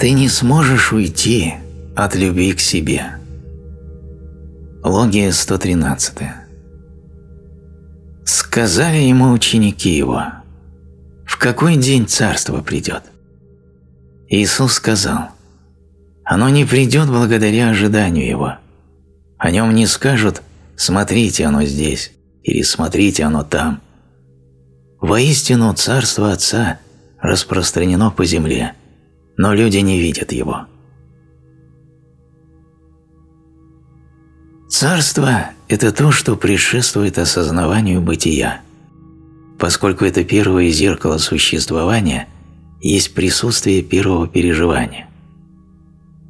Ты не сможешь уйти от любви к себе. Логия 113. Сказали ему ученики его, в какой день царство придет? Иисус сказал, оно не придет благодаря ожиданию его. О нем не скажут «смотрите, оно здесь» или «смотрите, оно там». Воистину, Царство Отца распространено по земле, но люди не видят его. Царство – это то, что предшествует осознаванию бытия. Поскольку это первое зеркало существования, есть присутствие первого переживания.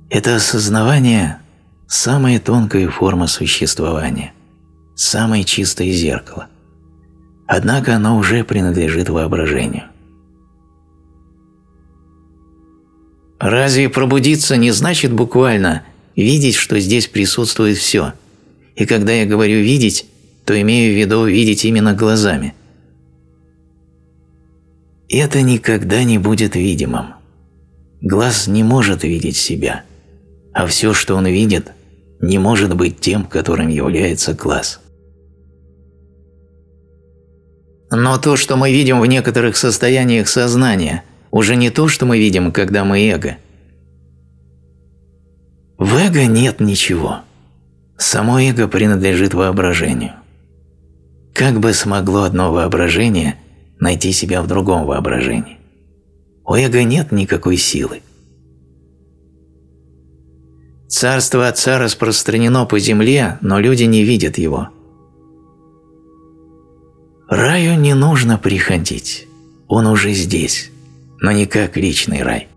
Это осознавание – самая тонкая форма существования, самое чистое зеркало. Однако оно уже принадлежит воображению. Разве пробудиться не значит буквально видеть, что здесь присутствует все? И когда я говорю «видеть», то имею в виду видеть именно глазами. Это никогда не будет видимым. Глаз не может видеть себя – а все, что он видит, не может быть тем, которым является глаз. Но то, что мы видим в некоторых состояниях сознания, уже не то, что мы видим, когда мы эго. В эго нет ничего. Само эго принадлежит воображению. Как бы смогло одно воображение найти себя в другом воображении? У эго нет никакой силы. Царство Отца распространено по земле, но люди не видят его. Раю не нужно приходить, он уже здесь, но не как личный рай.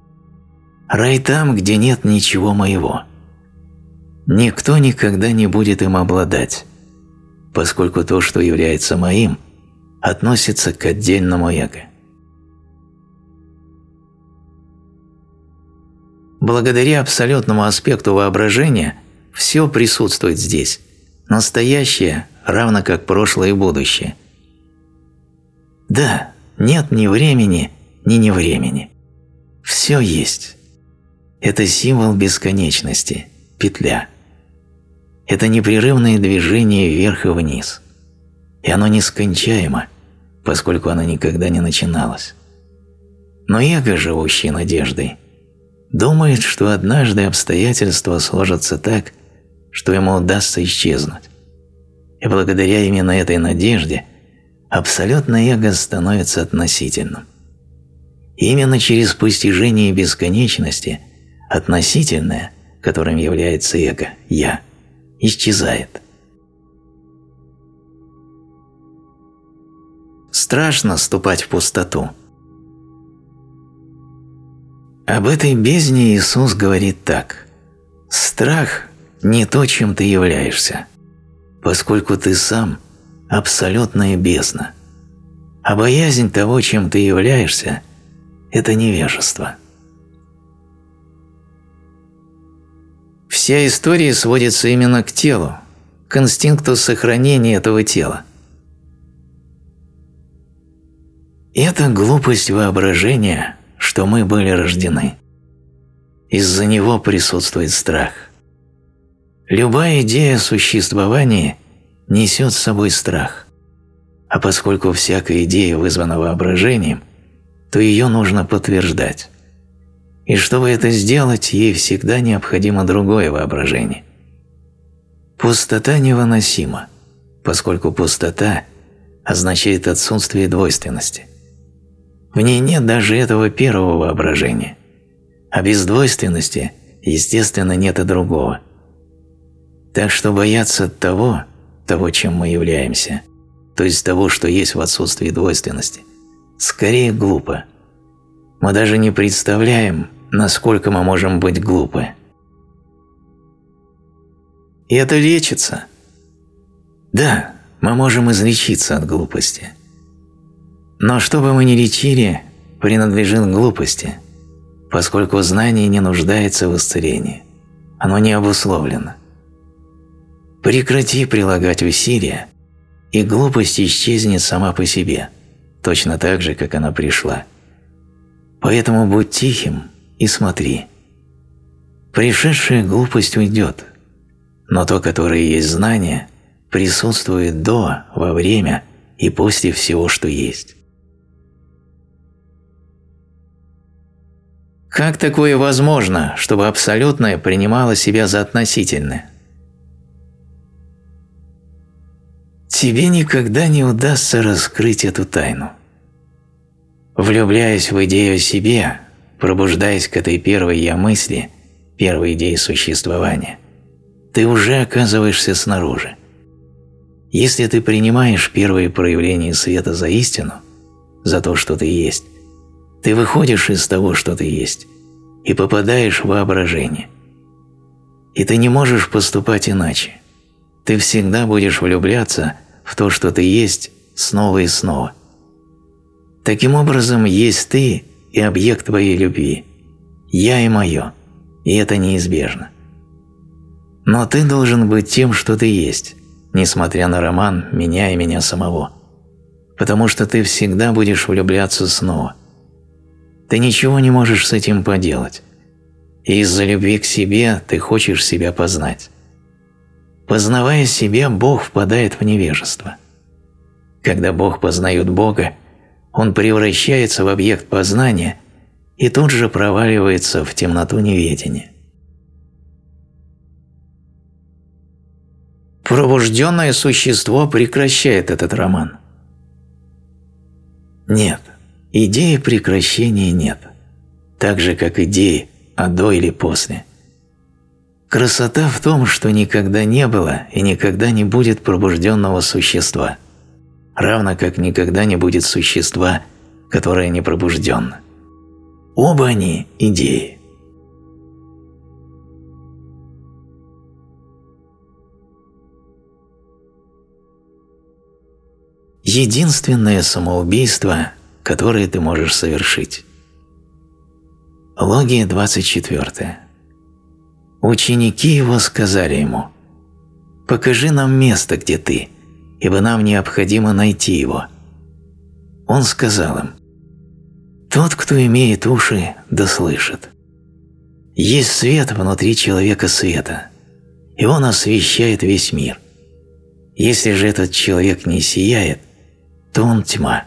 Рай там, где нет ничего моего. Никто никогда не будет им обладать, поскольку то, что является моим, относится к отдельному эго. Благодаря абсолютному аспекту воображения все присутствует здесь. Настоящее равно как прошлое и будущее. Да, нет ни времени, ни не времени. Все есть. Это символ бесконечности, петля. Это непрерывное движение вверх и вниз. И оно нескончаемо, поскольку оно никогда не начиналось. Но эго, живущее надеждой, думает, что однажды обстоятельства сложатся так, что ему удастся исчезнуть. И благодаря именно этой надежде абсолютное эго становится относительным. Именно через постижение бесконечности относительное, которым является эго, «я», исчезает. Страшно ступать в пустоту – об этой бездне Иисус говорит так. «Страх – не то, чем ты являешься, поскольку ты сам – абсолютная бездна, а боязнь того, чем ты являешься – это невежество». Вся история сводится именно к телу, к инстинкту сохранения этого тела. Это глупость воображения – что мы были рождены. Из-за него присутствует страх. Любая идея существования несет с собой страх. А поскольку всякая идея вызвана воображением, то ее нужно подтверждать. И чтобы это сделать, ей всегда необходимо другое воображение. Пустота невыносима, поскольку пустота означает отсутствие двойственности. В ней нет даже этого первого воображения. А без двойственности, естественно, нет и другого. Так что бояться того, того, чем мы являемся, то есть того, что есть в отсутствии двойственности, скорее глупо. Мы даже не представляем, насколько мы можем быть глупы. И это лечится. Да, мы можем излечиться от глупости – но что бы мы ни лечили, принадлежит глупости, поскольку знание не нуждается в исцелении. Оно не обусловлено. Прекрати прилагать усилия, и глупость исчезнет сама по себе, точно так же, как она пришла. Поэтому будь тихим и смотри – Пришедшая глупость уйдет, но то, которое есть знание, присутствует до, во время и после всего, что есть. Как такое возможно, чтобы абсолютное принимало себя за относительное? Тебе никогда не удастся раскрыть эту тайну. Влюбляясь в идею себе, пробуждаясь к этой первой «я» мысли, первой идее существования, ты уже оказываешься снаружи. Если ты принимаешь первые проявления света за истину, за то, что ты есть, ты выходишь из того, что ты есть, и попадаешь в воображение. И ты не можешь поступать иначе. Ты всегда будешь влюбляться в то, что ты есть, снова и снова. Таким образом, есть ты и объект твоей любви, я и мое, и это неизбежно. Но ты должен быть тем, что ты есть, несмотря на роман меня и меня самого, потому что ты всегда будешь влюбляться снова. Ты ничего не можешь с этим поделать, и из-за любви к себе ты хочешь себя познать. Познавая себя, Бог впадает в невежество. Когда Бог познает Бога, он превращается в объект познания и тут же проваливается в темноту неведения. Пробужденное существо прекращает этот роман. Нет, идеи прекращения нет, так же, как идеи о до или после. Красота в том, что никогда не было и никогда не будет пробужденного существа – равно как никогда не будет существа, которое не пробужденно. Оба они – идеи. Единственное самоубийство, которое ты можешь совершить. Логия 24. Ученики его сказали ему, «Покажи нам место, где ты, ибо нам необходимо найти его. Он сказал им, «Тот, кто имеет уши, да слышит. Есть свет внутри человека света, и он освещает весь мир. Если же этот человек не сияет, то он тьма».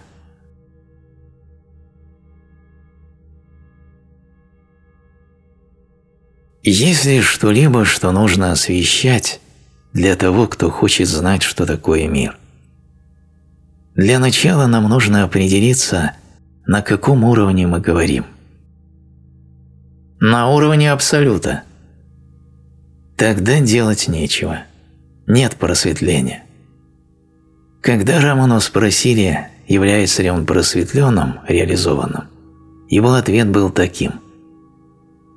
Если что-либо, что нужно освещать, для того, кто хочет знать, что такое мир. Для начала нам нужно определиться, на каком уровне мы говорим. На уровне Абсолюта. Тогда делать нечего. Нет просветления. Когда Раману спросили, является ли он просветленным, реализованным, его ответ был таким.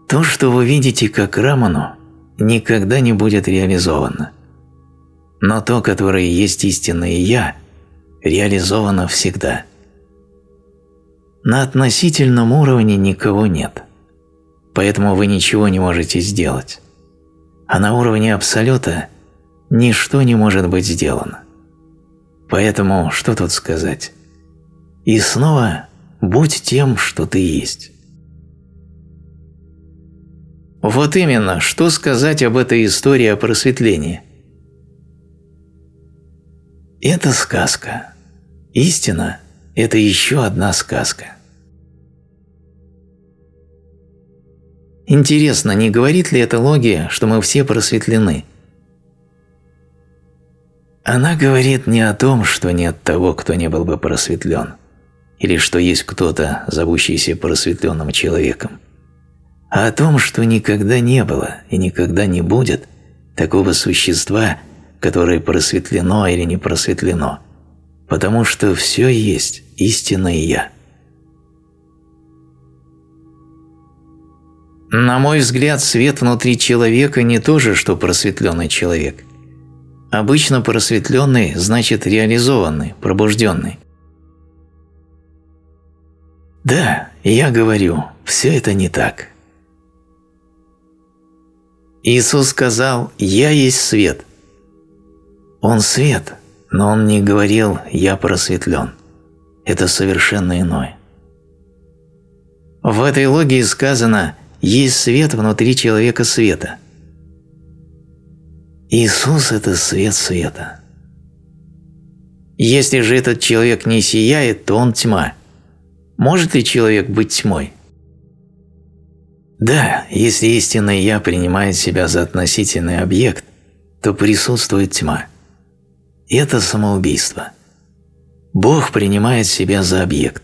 То, что вы видите как Раману, никогда не будет реализовано но то, которое есть истинное «я», реализовано всегда. На относительном уровне никого нет, поэтому вы ничего не можете сделать. А на уровне Абсолюта ничто не может быть сделано. Поэтому что тут сказать? И снова будь тем, что ты есть. Вот именно, что сказать об этой истории о просветлении – это сказка. Истина – это еще одна сказка. Интересно, не говорит ли эта логия, что мы все просветлены? Она говорит не о том, что нет того, кто не был бы просветлен, или что есть кто-то, зовущийся просветленным человеком, а о том, что никогда не было и никогда не будет такого существа, которое просветлено или не просветлено, потому что все есть истинное Я. На мой взгляд, свет внутри человека не то же, что просветленный человек. Обычно просветленный значит реализованный, пробужденный. Да, я говорю, все это не так. Иисус сказал «Я есть свет». Он свет, но он не говорил «я просветлен». Это совершенно иное. В этой логии сказано есть свет внутри человека света. Иисус – это свет света. Если же этот человек не сияет, то он тьма. Может ли человек быть тьмой? Да, если истинное «я» принимает себя за относительный объект, то присутствует тьма. Это самоубийство. Бог принимает себя за объект.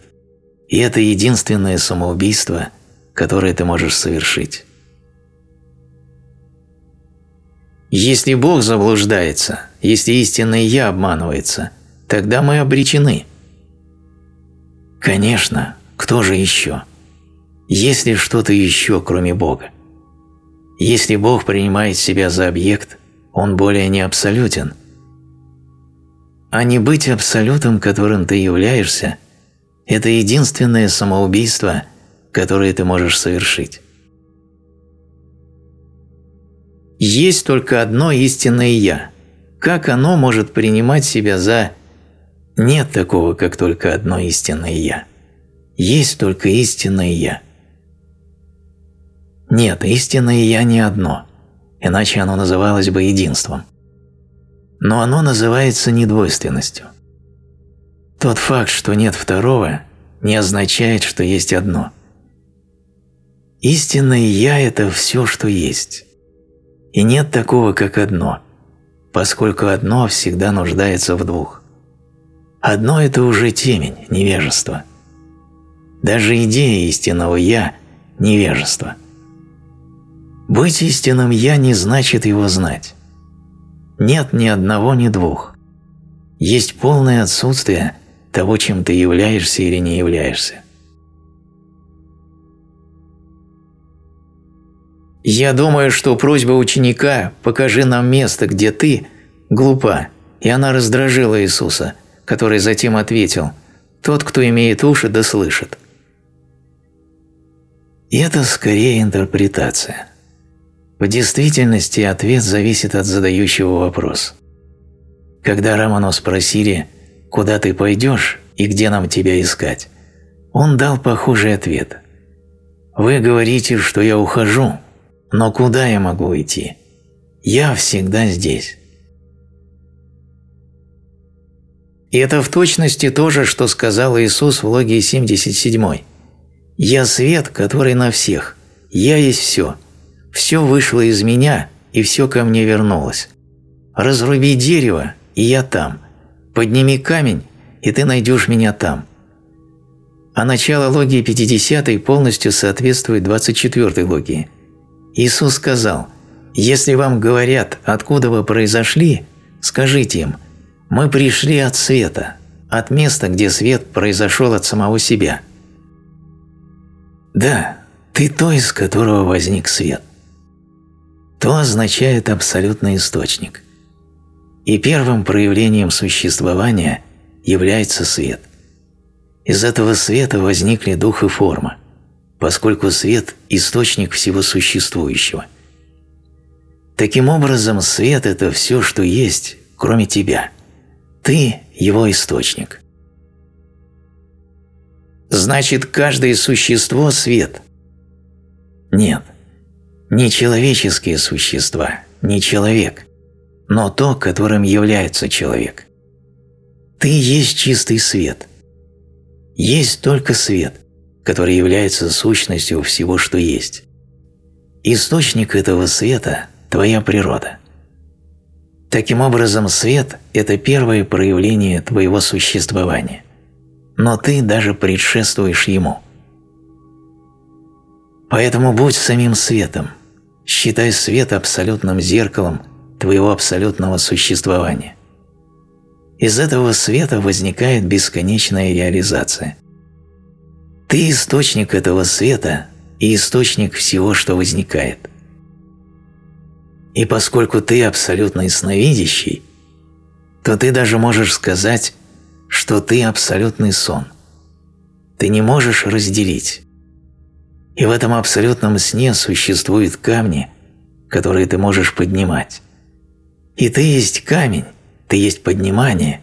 И это единственное самоубийство, которое ты можешь совершить. Если Бог заблуждается, если истинное «я» обманывается, тогда мы обречены. Конечно, кто же еще? Есть ли что-то еще, кроме Бога? Если Бог принимает себя за объект, Он более не абсолютен. А не быть абсолютом, которым ты являешься, это единственное самоубийство, которое ты можешь совершить. Есть только одно истинное «я». Как оно может принимать себя за... Нет такого, как только одно истинное «я». Есть только истинное «я». Нет, истинное «я» не одно, иначе оно называлось бы единством. Но оно называется недвойственностью. Тот факт, что нет второго, не означает, что есть одно. Истинное «я» – это все, что есть. И нет такого, как одно, поскольку одно всегда нуждается в двух. Одно – это уже темень, невежество. Даже идея истинного «я» – невежество – быть истинным «я» не значит его знать. Нет ни одного, ни двух. Есть полное отсутствие того, чем ты являешься или не являешься. Я думаю, что просьба ученика «покажи нам место, где ты» глупа, и она раздражила Иисуса, который затем ответил «Тот, кто имеет уши, да слышит». И это скорее интерпретация – в действительности ответ зависит от задающего вопрос. Когда Раману спросили «Куда ты пойдешь и где нам тебя искать?», он дал похожий ответ. «Вы говорите, что я ухожу, но куда я могу идти? Я всегда здесь». И это в точности то же, что сказал Иисус в логе 77. «Я свет, который на всех. Я есть все. Все вышло из меня, и все ко мне вернулось. Разруби дерево, и я там. Подними камень, и ты найдешь меня там. А начало логии 50 полностью соответствует 24 логии. Иисус сказал, «Если вам говорят, откуда вы произошли, скажите им, мы пришли от света, от места, где свет произошел от самого себя». Да, ты то, из которого возник свет то означает абсолютный источник. И первым проявлением существования является свет. Из этого света возникли дух и форма, поскольку свет – источник всего существующего. Таким образом, свет – это все, что есть, кроме тебя. Ты – его источник. Значит, каждое существо – свет. Нет. Не человеческие существа, не человек, но то, которым является человек. Ты есть чистый свет. Есть только свет, который является сущностью всего, что есть. Источник этого света – твоя природа. Таким образом, свет – это первое проявление твоего существования, но ты даже предшествуешь ему – Поэтому будь самим светом. Считай свет абсолютным зеркалом твоего абсолютного существования. Из этого света возникает бесконечная реализация. Ты источник этого света и источник всего, что возникает. И поскольку ты абсолютно ясновидящий, то ты даже можешь сказать, что ты абсолютный сон. Ты не можешь разделить. И в этом абсолютном сне существуют камни, которые ты можешь поднимать. И ты есть камень, ты есть поднимание,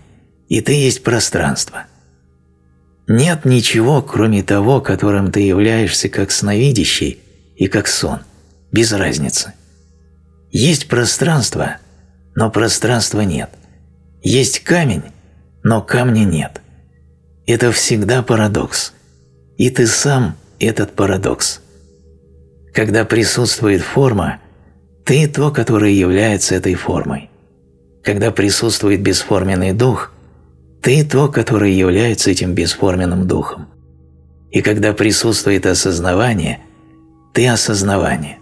и ты есть пространство. Нет ничего, кроме того, которым ты являешься как сновидящий и как сон, без разницы. Есть пространство, но пространства нет. Есть камень, но камня нет. Это всегда парадокс. И ты сам этот парадокс. Когда присутствует форма, ты то, которое является этой формой. Когда присутствует бесформенный дух, ты то, которое является этим бесформенным духом. И когда присутствует осознавание, ты осознавание.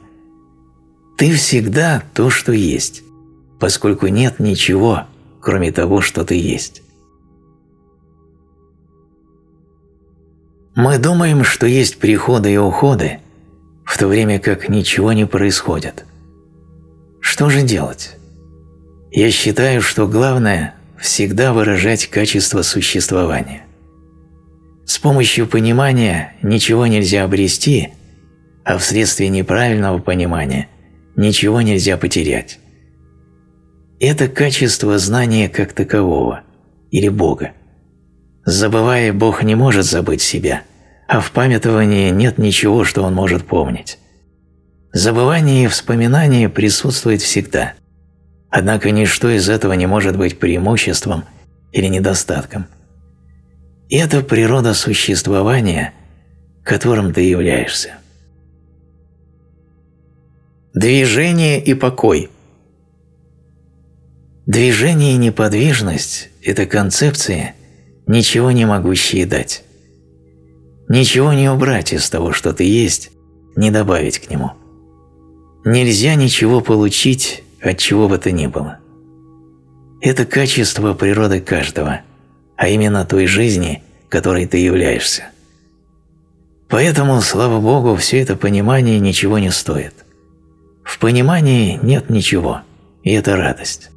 Ты всегда то, что есть, поскольку нет ничего, кроме того, что ты есть. Мы думаем, что есть приходы и уходы, в то время как ничего не происходит. Что же делать? Я считаю, что главное – всегда выражать качество существования. С помощью понимания ничего нельзя обрести, а вследствие неправильного понимания ничего нельзя потерять. Это качество знания как такового, или Бога. Забывая, Бог не может забыть себя, а в памятовании нет ничего, что Он может помнить. Забывание и вспоминание присутствует всегда. Однако ничто из этого не может быть преимуществом или недостатком. Это природа существования, которым ты являешься. Движение и покой. Движение и неподвижность – это концепции, ничего не могущие дать. Ничего не убрать из того, что ты есть, не добавить к нему. Нельзя ничего получить, от чего бы то ни было. Это качество природы каждого, а именно той жизни, которой ты являешься. Поэтому, слава Богу, все это понимание ничего не стоит. В понимании нет ничего, и это радость.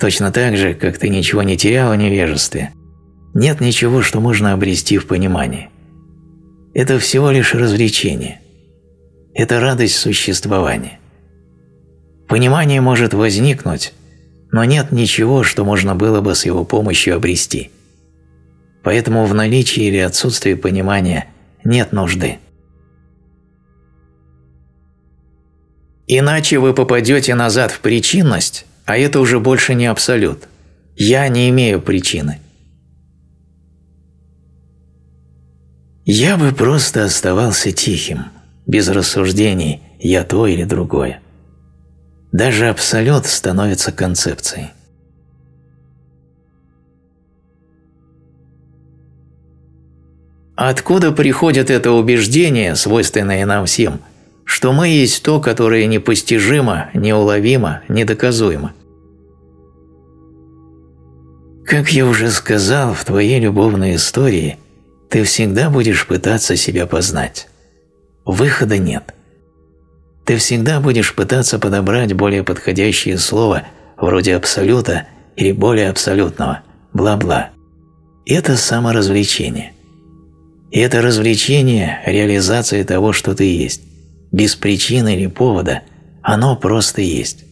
Точно так же, как ты ничего не терял в невежестве, нет ничего, что можно обрести в понимании. Это всего лишь развлечение. Это радость существования. Понимание может возникнуть, но нет ничего, что можно было бы с его помощью обрести. Поэтому в наличии или отсутствии понимания нет нужды. Иначе вы попадете назад в причинность, а это уже больше не абсолют. Я не имею причины. Я бы просто оставался тихим, без рассуждений «я то или другое». Даже абсолют становится концепцией. Откуда приходит это убеждение, свойственное нам всем, что мы есть то, которое непостижимо, неуловимо, недоказуемо? Как я уже сказал, в твоей любовной истории ты всегда будешь пытаться себя познать. Выхода нет – ты всегда будешь пытаться подобрать более подходящее слово вроде абсолюта или более абсолютного, бла-бла. Это саморазвлечение. И это развлечение – реализация того, что ты есть. Без причины или повода оно просто есть.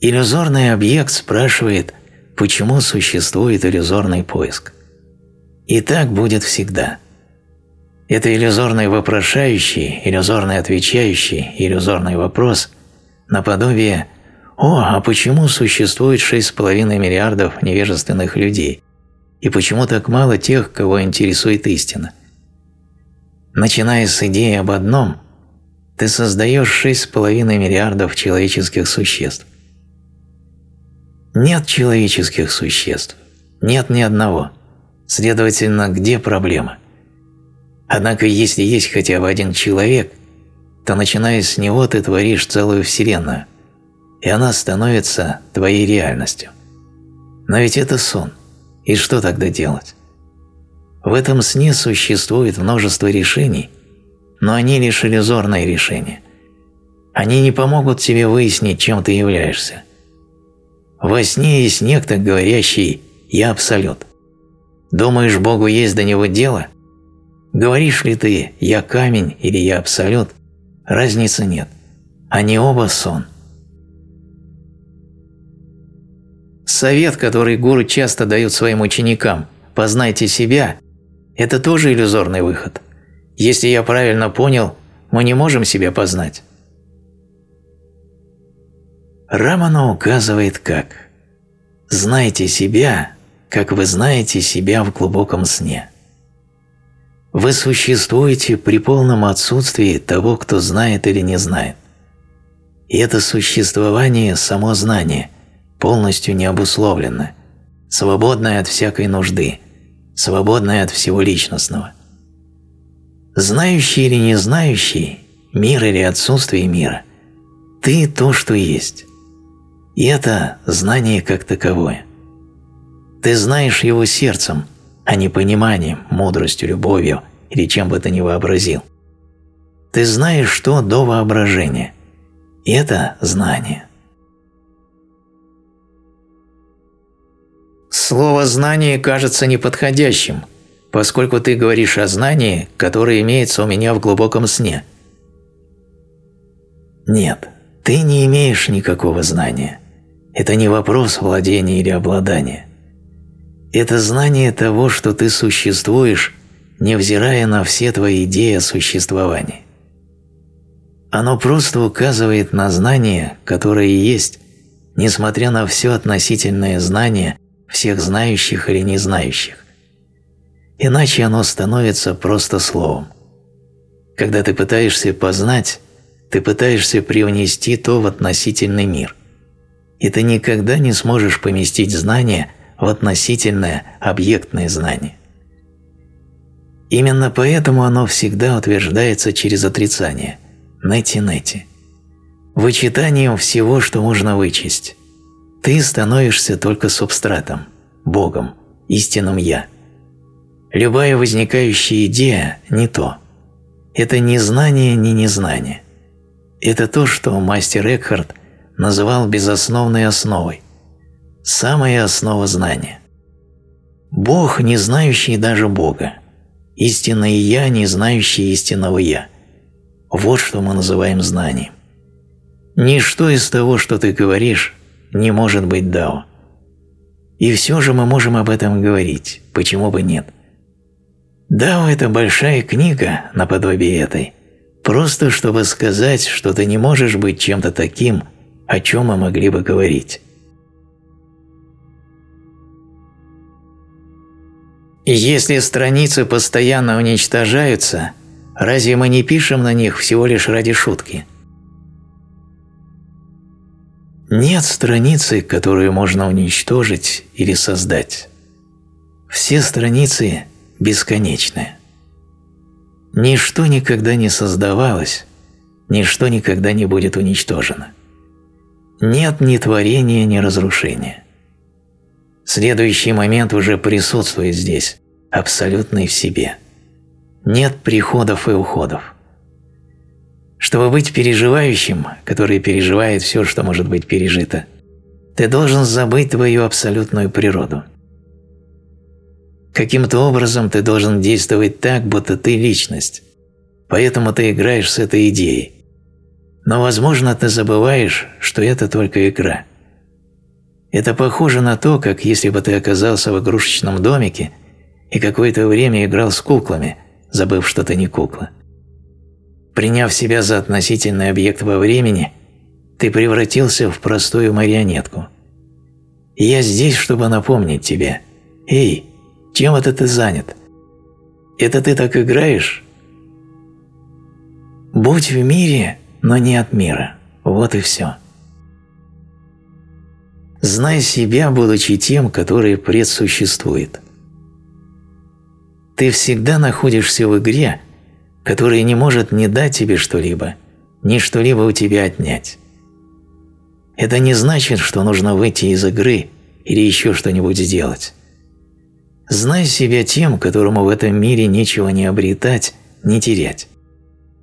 Иллюзорный объект спрашивает, почему существует иллюзорный поиск. И так будет всегда – это иллюзорный вопрошающий, иллюзорный отвечающий, иллюзорный вопрос наподобие «О, а почему существует 6,5 миллиардов невежественных людей? И почему так мало тех, кого интересует истина?» Начиная с идеи об одном, ты создаешь 6,5 миллиардов человеческих существ. Нет человеческих существ, нет ни одного. Следовательно, где проблема? Однако если есть хотя бы один человек, то начиная с него ты творишь целую вселенную, и она становится твоей реальностью. Но ведь это сон, и что тогда делать? В этом сне существует множество решений, но они лишь иллюзорные решения. Они не помогут тебе выяснить, чем ты являешься. Во сне есть некто, говорящий «Я Абсолют». Думаешь, Богу есть до него дело? Говоришь ли ты «я камень» или «я абсолют», разницы нет. Они оба сон. Совет, который гуру часто дают своим ученикам «познайте себя» – это тоже иллюзорный выход. Если я правильно понял, мы не можем себя познать. Рамана указывает как «Знайте себя, как вы знаете себя в глубоком сне». Вы существуете при полном отсутствии того, кто знает или не знает. И это существование – само знание, полностью не обусловлено, свободное от всякой нужды, свободное от всего личностного. Знающий или не знающий, мир или отсутствие мира – ты то, что есть. И это знание как таковое. Ты знаешь его сердцем, а не пониманием, мудростью, любовью или чем бы ты ни вообразил. Ты знаешь, что до воображения. И это знание. Слово «знание» кажется неподходящим, поскольку ты говоришь о знании, которое имеется у меня в глубоком сне. Нет, ты не имеешь никакого знания. Это не вопрос владения или обладания. Это знание того, что ты существуешь, невзирая на все твои идеи о существовании. Оно просто указывает на знание, которое есть, несмотря на все относительное знание всех знающих или не знающих. Иначе оно становится просто словом. Когда ты пытаешься познать, ты пытаешься привнести то в относительный мир – и ты никогда не сможешь поместить знание в относительное объектное знание. Именно поэтому оно всегда утверждается через отрицание – нети-нети. Вычитанием всего, что можно вычесть. Ты становишься только субстратом, Богом, истинным «Я». Любая возникающая идея – не то. Это не знание, не незнание. Это то, что мастер Экхарт – называл безосновной основой, самая основа знания. Бог, не знающий даже Бога, истинное Я, не знающий истинного Я. Вот что мы называем знанием. Ничто из того, что ты говоришь, не может быть Дао. И все же мы можем об этом говорить, почему бы нет. Дао – это большая книга, наподобие этой, просто чтобы сказать, что ты не можешь быть чем-то таким – о чем мы могли бы говорить. Если страницы постоянно уничтожаются, разве мы не пишем на них всего лишь ради шутки? Нет страницы, которую можно уничтожить или создать. Все страницы бесконечны. Ничто никогда не создавалось, ничто никогда не будет уничтожено. Нет ни творения, ни разрушения. Следующий момент уже присутствует здесь, абсолютный в себе. Нет приходов и уходов. Чтобы быть переживающим, который переживает все, что может быть пережито, ты должен забыть твою абсолютную природу. Каким-то образом ты должен действовать так, будто ты личность, поэтому ты играешь с этой идеей, но, возможно, ты забываешь, что это только игра. Это похоже на то, как если бы ты оказался в игрушечном домике и какое-то время играл с куклами, забыв, что ты не кукла. Приняв себя за относительный объект во времени, ты превратился в простую марионетку. И я здесь, чтобы напомнить тебе. Эй, чем это ты занят? Это ты так играешь? Будь в мире но не от мира. Вот и все. Знай себя, будучи тем, который предсуществует. Ты всегда находишься в игре, которая не может не дать тебе что-либо, ни что-либо у тебя отнять. Это не значит, что нужно выйти из игры или еще что-нибудь сделать. Знай себя тем, которому в этом мире нечего не обретать, не терять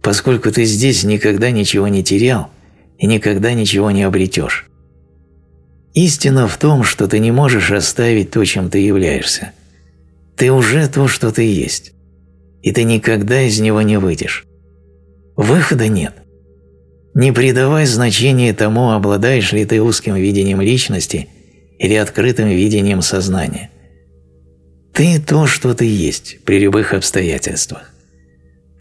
поскольку ты здесь никогда ничего не терял и никогда ничего не обретешь. Истина в том, что ты не можешь оставить то, чем ты являешься. Ты уже то, что ты есть, и ты никогда из него не выйдешь. Выхода нет. Не придавай значения тому, обладаешь ли ты узким видением личности или открытым видением сознания. Ты то, что ты есть при любых обстоятельствах.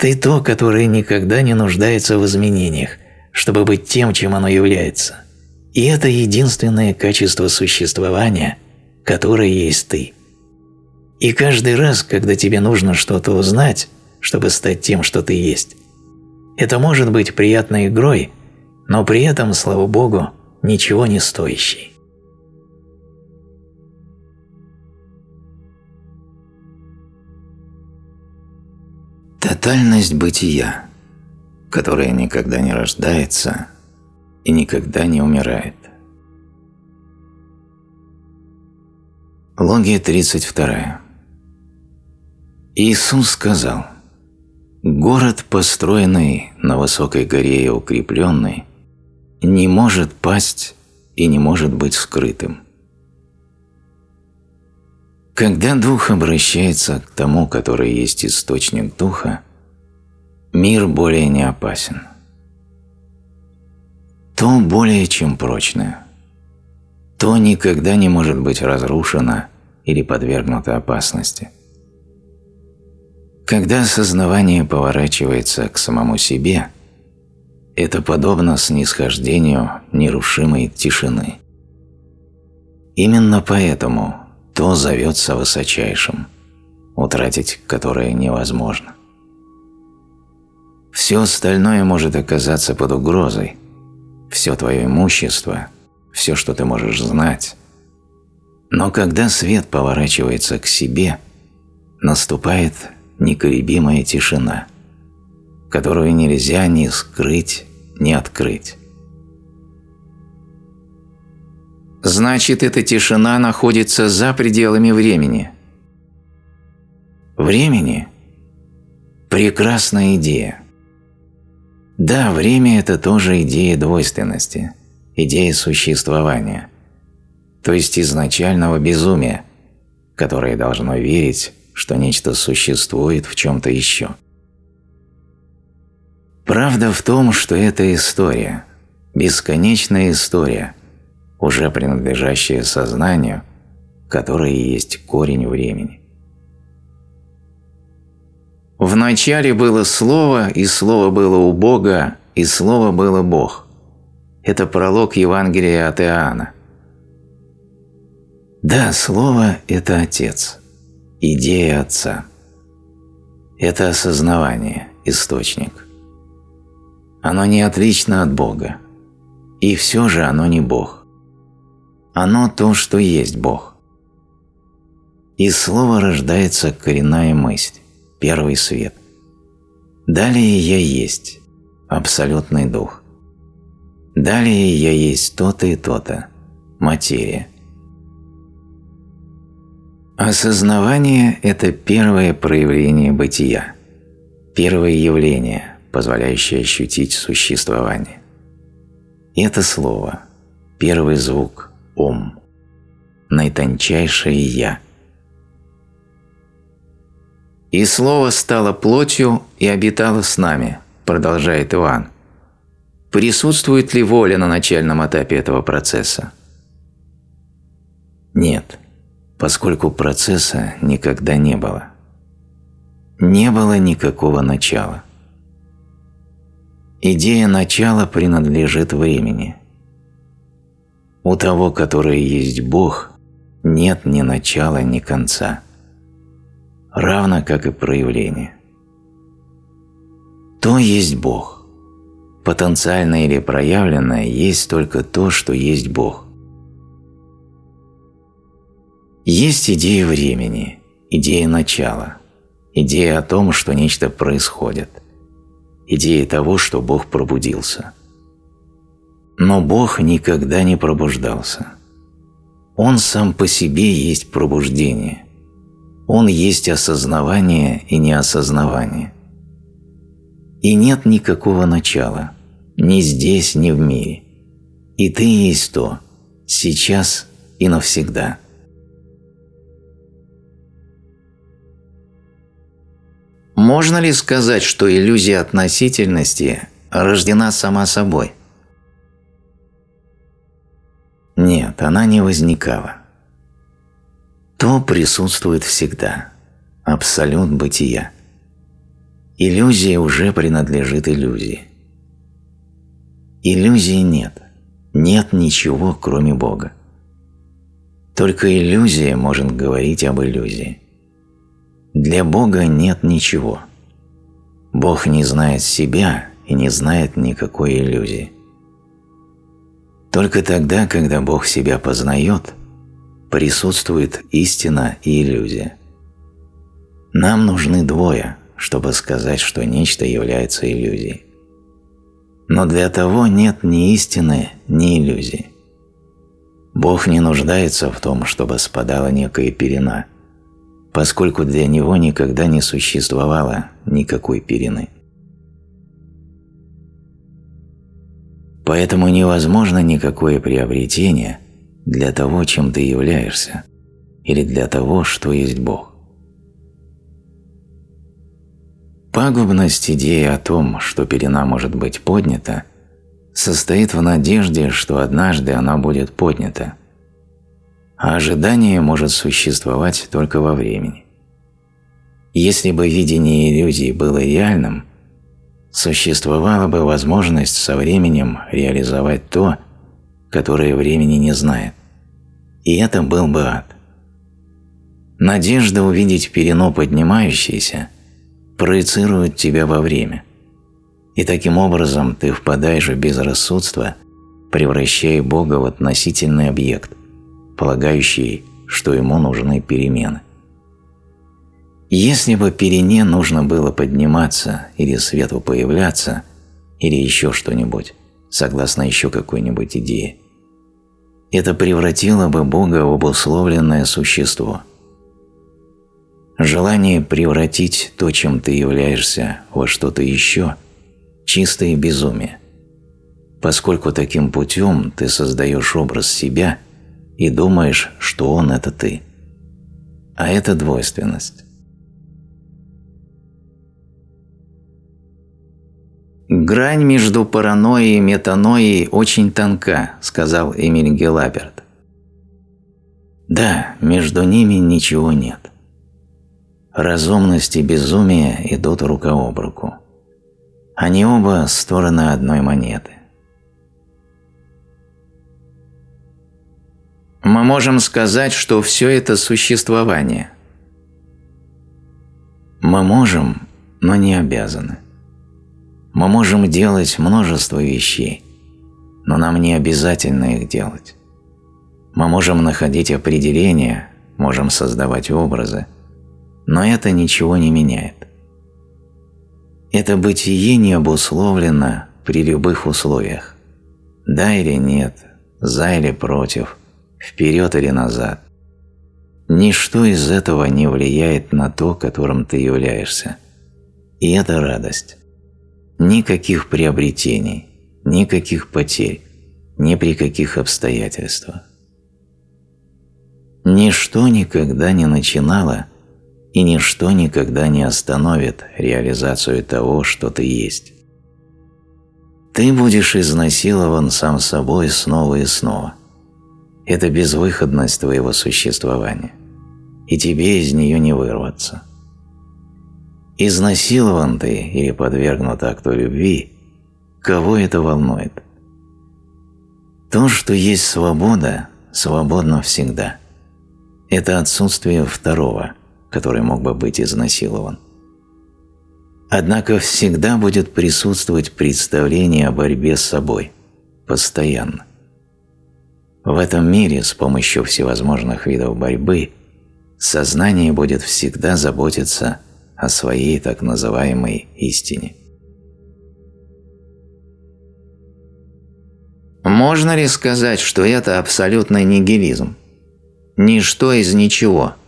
Ты то, которое никогда не нуждается в изменениях, чтобы быть тем, чем оно является. И это единственное качество существования, которое есть ты. И каждый раз, когда тебе нужно что-то узнать, чтобы стать тем, что ты есть, это может быть приятной игрой, но при этом, слава Богу, ничего не стоящей. Тотальность бытия, которая никогда не рождается и никогда не умирает. Логия 32. Иисус сказал, «Город, построенный на высокой горе и укрепленный, не может пасть и не может быть скрытым». Когда дух обращается к тому, который есть источник духа, мир более не опасен. То более чем прочное. То никогда не может быть разрушено или подвергнуто опасности. Когда осознавание поворачивается к самому себе, это подобно снисхождению нерушимой тишины. Именно поэтому то зовется высочайшим, утратить которое невозможно. Все остальное может оказаться под угрозой, все твое имущество, все, что ты можешь знать. Но когда свет поворачивается к себе, наступает неколебимая тишина, которую нельзя ни скрыть, ни открыть. Значит, эта тишина находится за пределами времени. Времени – прекрасная идея. Да, время – это тоже идея двойственности, идея существования, то есть изначального безумия, которое должно верить, что нечто существует в чем-то еще. Правда в том, что это история, бесконечная история – уже принадлежащее сознанию, которое и есть корень времени. Вначале было Слово, и Слово было у Бога, и Слово было Бог. Это пролог Евангелия от Иоанна. Да, Слово – это Отец, идея Отца. Это осознавание, источник. Оно не отлично от Бога, и все же оно не Бог. Оно то, что есть Бог. Из слова рождается коренная мысль, первый свет. Далее я есть, абсолютный дух. Далее я есть то-то и то-то, материя. Осознавание – это первое проявление бытия, первое явление, позволяющее ощутить существование. Это слово, первый звук, Ом, наитончайшее Я. «И Слово стало плотью и обитало с нами», продолжает Иоанн. Присутствует ли воля на начальном этапе этого процесса? Нет, поскольку процесса никогда не было. Не было никакого начала. Идея начала принадлежит времени. У того, который есть Бог, нет ни начала, ни конца, равно как и проявление. То есть Бог. Потенциальное или проявленное есть только то, что есть Бог. Есть идея времени, идея начала, идея о том, что нечто происходит, идея того, что Бог пробудился – но Бог никогда не пробуждался. Он сам по себе есть пробуждение. Он есть осознавание и неосознавание. И нет никакого начала, ни здесь, ни в мире. И ты есть то, сейчас и навсегда. Можно ли сказать, что иллюзия относительности рождена сама собой – Нет, она не возникала. То присутствует всегда. Абсолют бытия. Иллюзия уже принадлежит иллюзии. Иллюзии нет. Нет ничего, кроме Бога. Только иллюзия может говорить об иллюзии. Для Бога нет ничего. Бог не знает себя и не знает никакой иллюзии. Только тогда, когда Бог себя познает, присутствует истина и иллюзия. Нам нужны двое, чтобы сказать, что нечто является иллюзией. Но для того нет ни истины, ни иллюзии. Бог не нуждается в том, чтобы спадала некая пелена, поскольку для Него никогда не существовало никакой перены. Поэтому невозможно никакое приобретение для того, чем ты являешься, или для того, что есть Бог. Пагубность идеи о том, что пелена может быть поднята, состоит в надежде, что однажды она будет поднята, а ожидание может существовать только во времени. Если бы видение иллюзии было реальным, существовала бы возможность со временем реализовать то, которое времени не знает, и это был бы ад. Надежда увидеть перено поднимающееся проецирует тебя во время – и таким образом ты впадаешь в безрассудство, превращая Бога в относительный объект, полагающий, что ему нужны перемены. Если бы перене нужно было подниматься или свету появляться, или еще что-нибудь, согласно еще какой-нибудь идее, это превратило бы Бога в обусловленное существо. Желание превратить то, чем ты являешься, во что-то еще – чистое безумие, поскольку таким путем ты создаешь образ себя и думаешь, что он – это ты. А это двойственность. «Грань между паранойей и метаноией очень тонка», – сказал Эмиль Гелаберт. Да, между ними ничего нет. Разумность и безумие идут рука об руку. Они оба стороны одной монеты. Мы можем сказать, что все это существование. Мы можем, но не обязаны. Мы можем делать множество вещей, но нам не обязательно их делать. Мы можем находить определения, можем создавать образы, но это ничего не меняет. Это бытие не обусловлено при любых условиях. Да или нет, за или против, вперед или назад. Ничто из этого не влияет на то, которым ты являешься. И это радость. Никаких приобретений, никаких потерь, ни при каких обстоятельствах. Ничто никогда не начинало и ничто никогда не остановит реализацию того, что ты есть. Ты будешь изнасилован сам собой снова и снова. Это безвыходность твоего существования, и тебе из нее не вырваться. Изнасилован ты или подвергнут акту любви, кого это волнует? То, что есть свобода, свободно всегда. Это отсутствие второго – который мог бы быть изнасилован. Однако всегда будет присутствовать представление о борьбе с собой, постоянно. В этом мире с помощью всевозможных видов борьбы сознание будет всегда заботиться о своей так называемой истине. Можно ли сказать, что это абсолютный нигилизм? Ничто из ничего –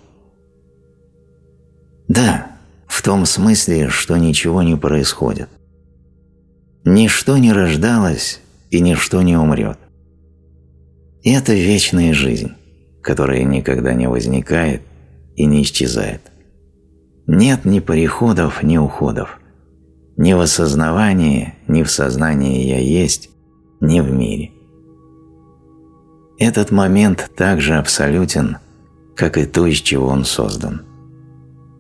да, в том смысле, что ничего не происходит. Ничто не рождалось и ничто не умрет. Это вечная жизнь, которая никогда не возникает и не исчезает. Нет ни переходов, ни уходов. Ни в осознавании, ни в сознании «я есть», ни в мире. Этот момент также абсолютен, как и то, из чего он создан –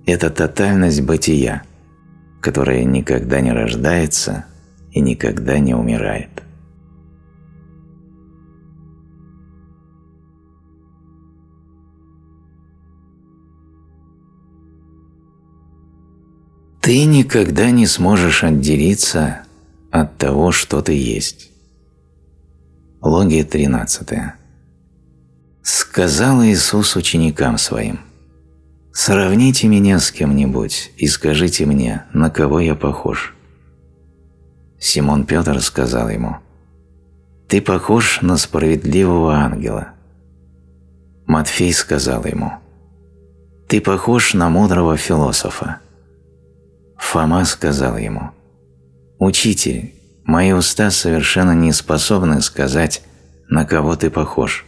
это тотальность бытия, которое никогда не рождается и никогда не умирает. Ты никогда не сможешь отделиться от того, что ты есть. Логия 13. Сказал Иисус ученикам своим, «Сравните меня с кем-нибудь и скажите мне, на кого я похож». Симон Петр сказал ему, «Ты похож на справедливого ангела». Матфей сказал ему, «Ты похож на мудрого философа». Фома сказал ему, «Учитель, мои уста совершенно не способны сказать, на кого ты похож».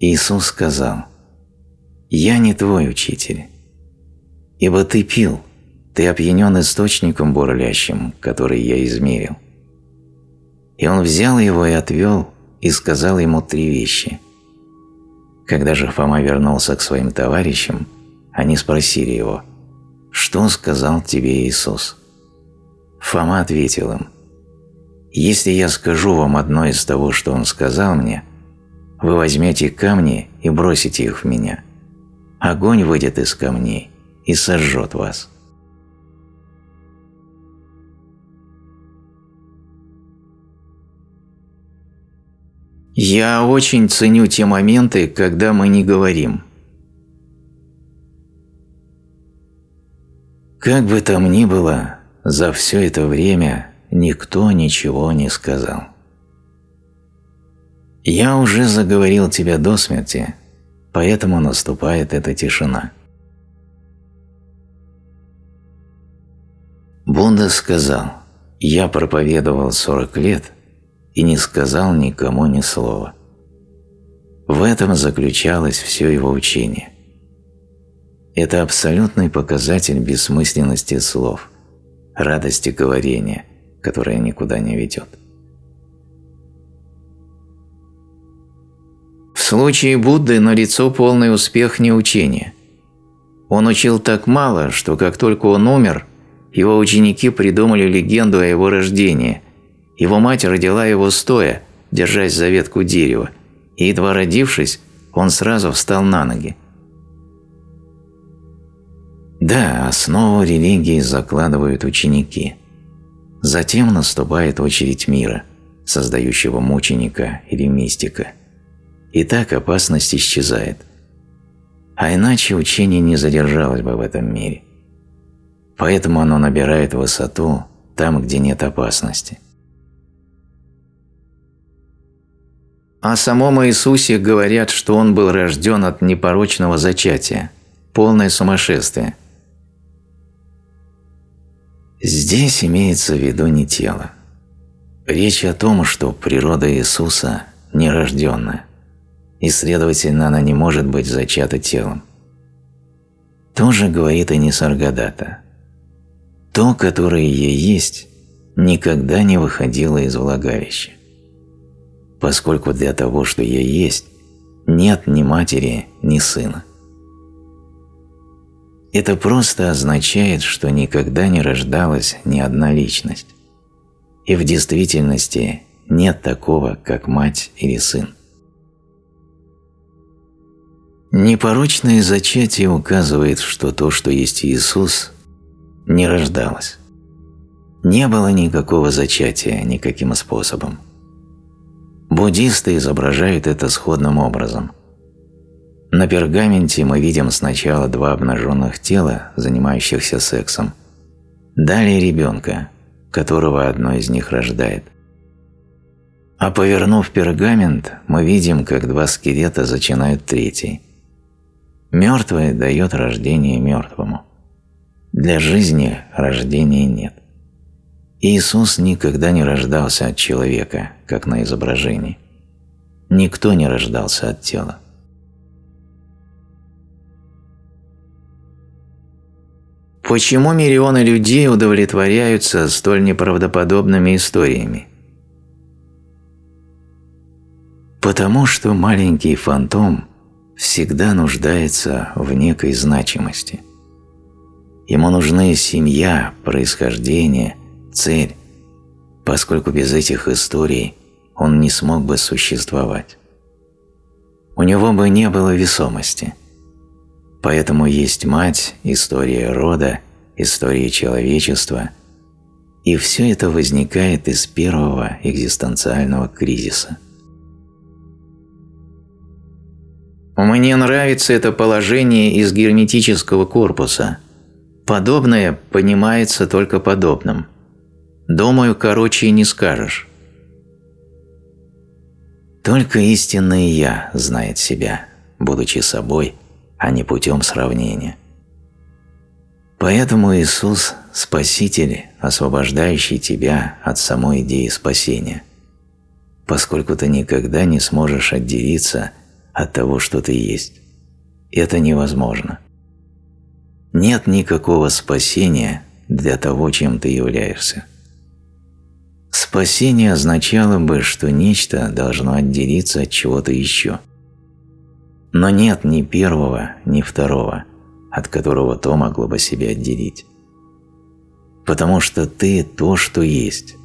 Иисус сказал, «Я не твой учитель, ибо ты пил, ты опьянен источником бурлящим, который я измерил». И он взял его и отвел, и сказал ему три вещи. Когда же Фома вернулся к своим товарищам, они спросили его – что сказал тебе Иисус? Фома ответил им, «Если я скажу вам одно из того, что Он сказал мне, вы возьмете камни и бросите их в меня. Огонь выйдет из камней и сожжет вас». Я очень ценю те моменты, когда мы не говорим – Как бы там ни было, за все это время никто ничего не сказал. Я уже заговорил тебя до смерти, поэтому наступает эта тишина. Бунда сказал, я проповедовал сорок лет и не сказал никому ни слова. В этом заключалось все его учение – это абсолютный показатель бессмысленности слов, радости говорения, которая никуда не ведет. В случае Будды налицо полный успех не учения. Он учил так мало, что как только он умер, его ученики придумали легенду о его рождении. Его мать родила его стоя, держась за ветку дерева, и едва родившись, он сразу встал на ноги. Да, основу религии закладывают ученики. Затем наступает очередь мира, создающего мученика или мистика. И так опасность исчезает. А иначе учение не задержалось бы в этом мире. Поэтому оно набирает высоту там, где нет опасности. О самом Иисусе говорят, что Он был рожден от непорочного зачатия, полное сумасшествие – Здесь имеется в виду не тело. Речь о том, что природа Иисуса нерожденная, и, следовательно, она не может быть зачата телом. Тоже говорит и Нисаргадата. То, которое ей есть, никогда не выходило из влагалища. Поскольку для того, что ей есть, нет ни матери, ни сына. Это просто означает, что никогда не рождалась ни одна личность. И в действительности нет такого, как мать или сын. Непорочное зачатие указывает, что то, что есть Иисус, не рождалось. Не было никакого зачатия никаким способом. Буддисты изображают это сходным образом – на пергаменте мы видим сначала два обнаженных тела, занимающихся сексом, далее ребенка, которого одно из них рождает. А повернув пергамент, мы видим, как два скелета зачинают третий. Мертвое дает рождение мертвому. Для жизни рождения нет. Иисус никогда не рождался от человека, как на изображении. Никто не рождался от тела. Почему миллионы людей удовлетворяются столь неправдоподобными историями? Потому что маленький фантом всегда нуждается в некой значимости. Ему нужны семья, происхождение, цель, поскольку без этих историй он не смог бы существовать. У него бы не было весомости. Поэтому есть мать, история рода, история человечества, и все это возникает из первого экзистенциального кризиса. Мне нравится это положение из герметического корпуса – Подобное понимается только подобным. Думаю, короче не скажешь. Только истинное «я» знает себя, будучи собой, а не путем сравнения. Поэтому Иисус – Спаситель, освобождающий тебя от самой идеи спасения, поскольку ты никогда не сможешь отделиться от того, что ты есть. Это невозможно. Нет никакого спасения для того, чем ты являешься. Спасение означало бы, что нечто должно отделиться от чего-то еще. Но нет ни первого, ни второго, от которого то могло бы себя отделить. Потому что ты то, что есть.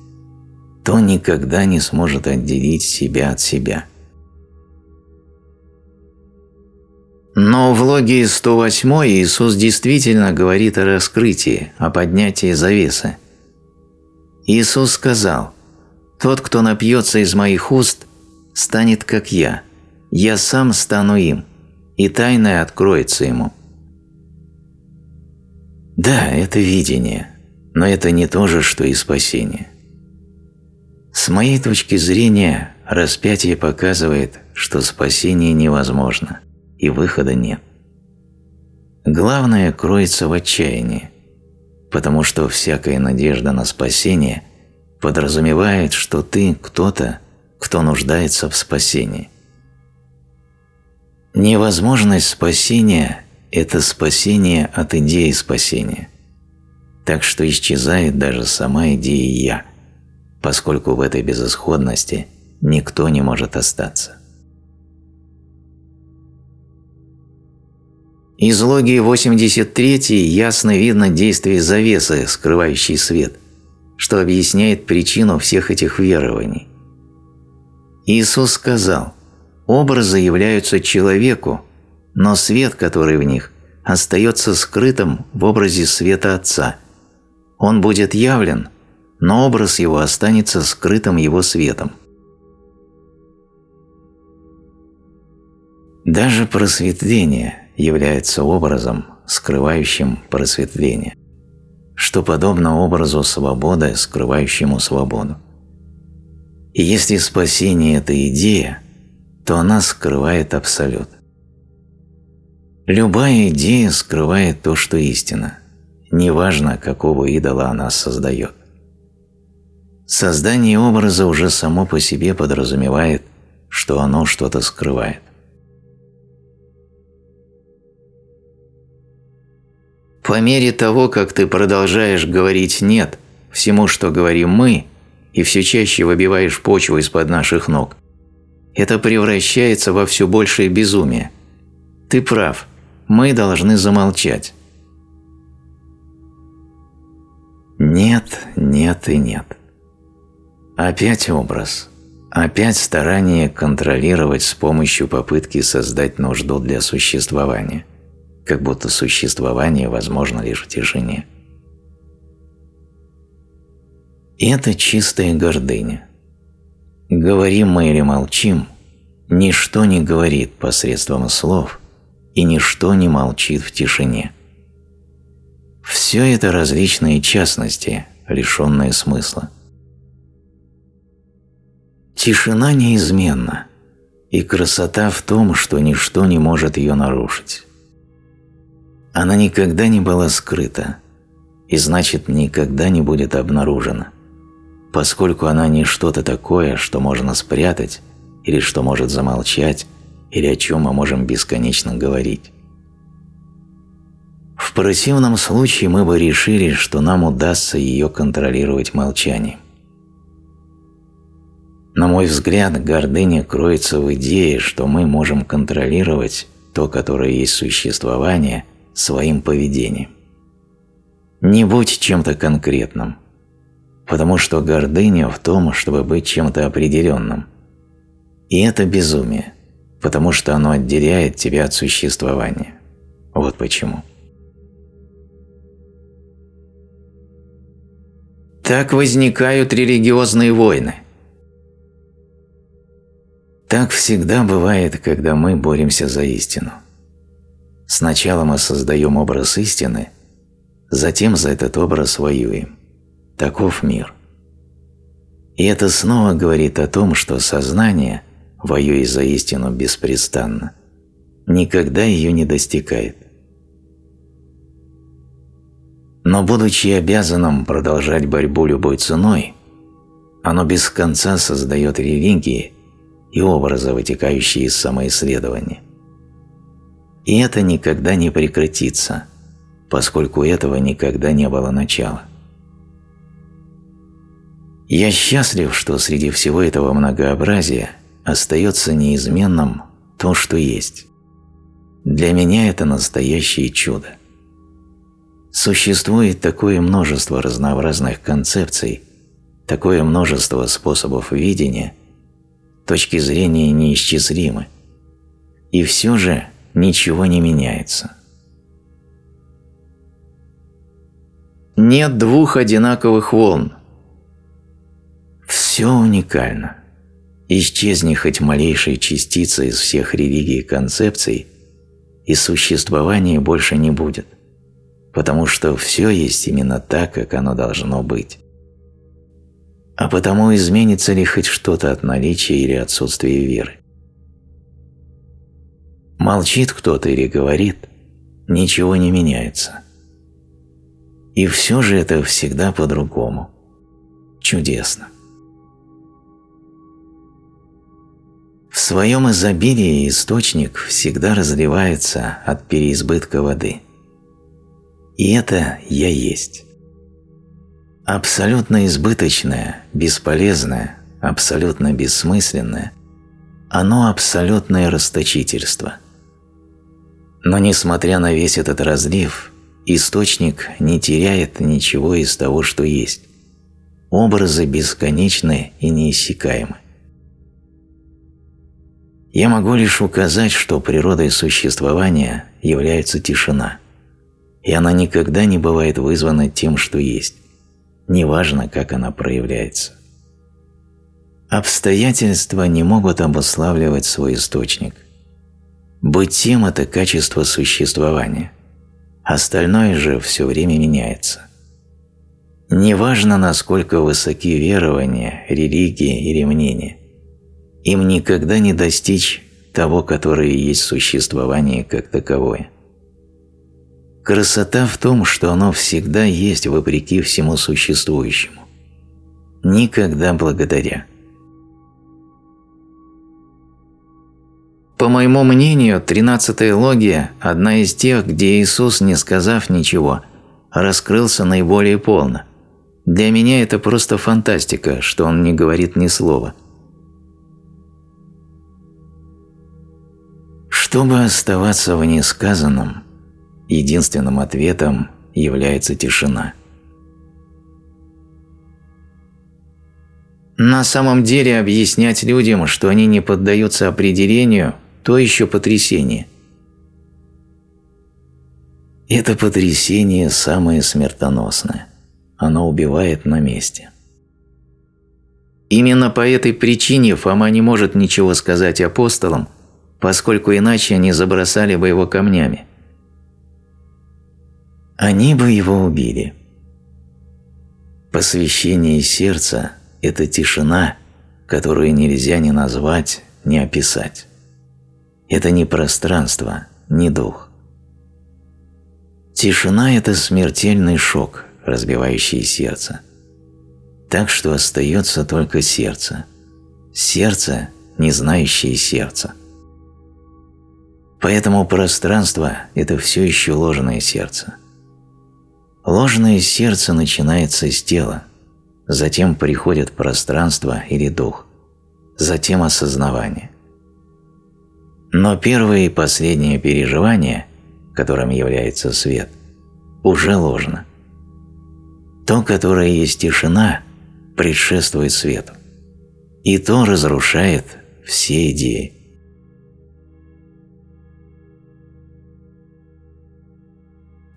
То никогда не сможет отделить себя от себя – Но в логе 108 Иисус действительно говорит о раскрытии, о поднятии завесы. Иисус сказал, «Тот, кто напьется из моих уст, станет как я, я сам стану им, и тайное откроется ему». Да, это видение, но это не то же, что и спасение. С моей точки зрения, распятие показывает, что спасение невозможно – и выхода нет. Главное кроется в отчаянии, потому что всякая надежда на спасение подразумевает, что ты кто-то, кто нуждается в спасении. Невозможность спасения – это спасение от идеи спасения. Так что исчезает даже сама идея «я», поскольку в этой безысходности никто не может остаться. Из логии 83 ясно видно действие завесы, скрывающей свет, что объясняет причину всех этих верований. Иисус сказал, образы являются человеку, но свет, который в них, остается скрытым в образе света Отца. Он будет явлен, но образ его останется скрытым его светом. Даже просветление – является образом, скрывающим просветление, что подобно образу свободы, скрывающему свободу. И если спасение – это идея, то она скрывает абсолют. Любая идея скрывает то, что истина, неважно, какого идола она создает. Создание образа уже само по себе подразумевает, что оно что-то скрывает. По мере того, как ты продолжаешь говорить «нет» всему, что говорим мы, и все чаще выбиваешь почву из-под наших ног, это превращается во все большее безумие. Ты прав, мы должны замолчать. Нет, нет и нет. Опять образ. Опять старание контролировать с помощью попытки создать нужду для существования как будто существование возможно лишь в тишине. Это чистая гордыня. Говорим мы или молчим, ничто не говорит посредством слов, и ничто не молчит в тишине. Все это различные частности, лишенные смысла. Тишина неизменна, и красота в том, что ничто не может ее нарушить. Она никогда не была скрыта и значит никогда не будет обнаружена, поскольку она не что-то такое, что можно спрятать или что может замолчать, или о чем мы можем бесконечно говорить. В противном случае мы бы решили, что нам удастся ее контролировать молчанием. На мой взгляд, гордыня кроется в идее, что мы можем контролировать то, которое есть существование – своим поведением. Не будь чем-то конкретным, потому что гордыня в том, чтобы быть чем-то определенным. И это безумие, потому что оно отделяет тебя от существования. Вот почему. Так возникают религиозные войны. Так всегда бывает, когда мы боремся за истину. Сначала мы создаем образ истины, затем за этот образ воюем. Таков мир. И это снова говорит о том, что сознание, воюя за истину беспрестанно, никогда ее не достигает. Но будучи обязанным продолжать борьбу любой ценой, оно без конца создает религии и образы, вытекающие из самоисследования. И это никогда не прекратится, поскольку этого никогда не было начала. Я счастлив, что среди всего этого многообразия остается неизменным то, что есть. Для меня это настоящее чудо. Существует такое множество разнообразных концепций, такое множество способов видения, точки зрения неисчислимы, и все же ничего не меняется. Нет двух одинаковых волн. Все уникально. Исчезни хоть малейшая частица из всех религий и концепций, и существования больше не будет – потому что все есть именно так, как оно должно быть. А потому изменится ли хоть что-то от наличия или отсутствия веры? Молчит кто-то или говорит, ничего не меняется. И все же это всегда по-другому. Чудесно. В своем изобилии источник всегда разливается от переизбытка воды – и это «я есть». Абсолютно избыточное, бесполезное, абсолютно бессмысленное – оно абсолютное расточительство. Но несмотря на весь этот разлив, источник не теряет ничего из того, что есть. Образы бесконечны и неиссякаемы. Я могу лишь указать, что природой существования является тишина – и она никогда не бывает вызвана тем, что есть, неважно, как она проявляется. Обстоятельства не могут обуславливать свой источник. Быть тем – это качество существования, остальное же все время меняется. Неважно, насколько высоки верования, религии или мнения, им никогда не достичь того, которое есть существование как таковое. Красота в том, что оно всегда есть вопреки всему существующему. Никогда благодаря. По моему мнению, тринадцатая логия – одна из тех, где Иисус, не сказав ничего, раскрылся наиболее полно. Для меня это просто фантастика, что он не говорит ни слова. Чтобы оставаться в несказанном – единственным ответом является тишина. На самом деле объяснять людям, что они не поддаются определению, то еще потрясение. Это потрясение самое смертоносное. Оно убивает на месте. Именно по этой причине Фома не может ничего сказать апостолам, поскольку иначе они забросали бы его камнями они бы его убили. Посвящение сердца – это тишина, которую нельзя ни назвать, ни описать. Это не пространство, не дух. Тишина – это смертельный шок, разбивающий сердце. Так что остается только сердце. Сердце, не знающее сердца. Поэтому пространство – это все еще ложное сердце. Ложное сердце начинается с тела, затем приходит пространство или дух, затем осознавание. Но первое и последнее переживание, которым является свет, уже ложно. То, которое есть тишина, предшествует свету. И то разрушает все идеи.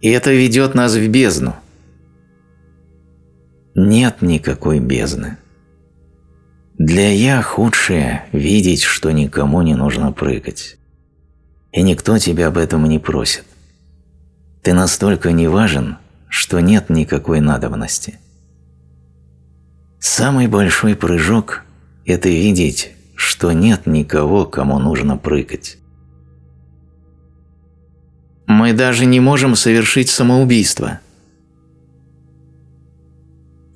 И это ведет нас в бездну. Нет никакой бездны. Для «я» худшее – видеть, что никому не нужно прыгать. И никто тебя об этом не просит. Ты настолько не важен, что нет никакой надобности. Самый большой прыжок – это видеть, что нет никого, кому нужно прыгать. Мы даже не можем совершить самоубийство.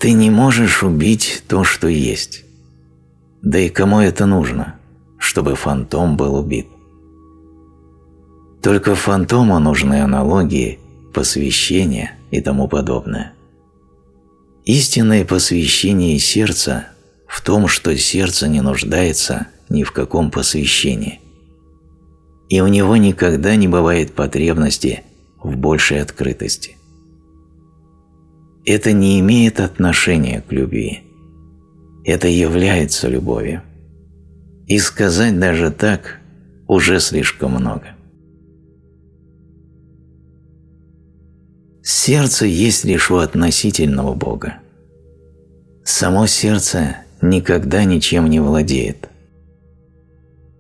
Ты не можешь убить то, что есть. Да и кому это нужно, чтобы фантом был убит? Только фантому нужны аналогии, посвящения и тому подобное. Истинное посвящение сердца в том, что сердце не нуждается ни в каком посвящении. И у него никогда не бывает потребности в большей открытости. Это не имеет отношения к любви. Это является любовью. И сказать даже так уже слишком много. Сердце есть лишь у относительного Бога. Само сердце никогда ничем не владеет.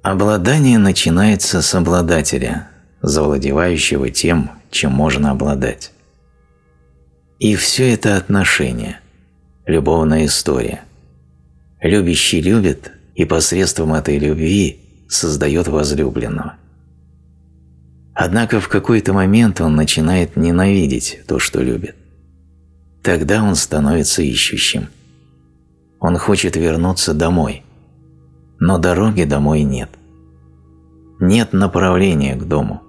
Обладание начинается с обладателя, завладевающего тем, чем можно обладать. И все это отношения, любовная история. Любящий любит и посредством этой любви создает возлюбленного. Однако в какой-то момент он начинает ненавидеть то, что любит. Тогда он становится ищущим. Он хочет вернуться домой, но дороги домой нет. Нет направления к дому.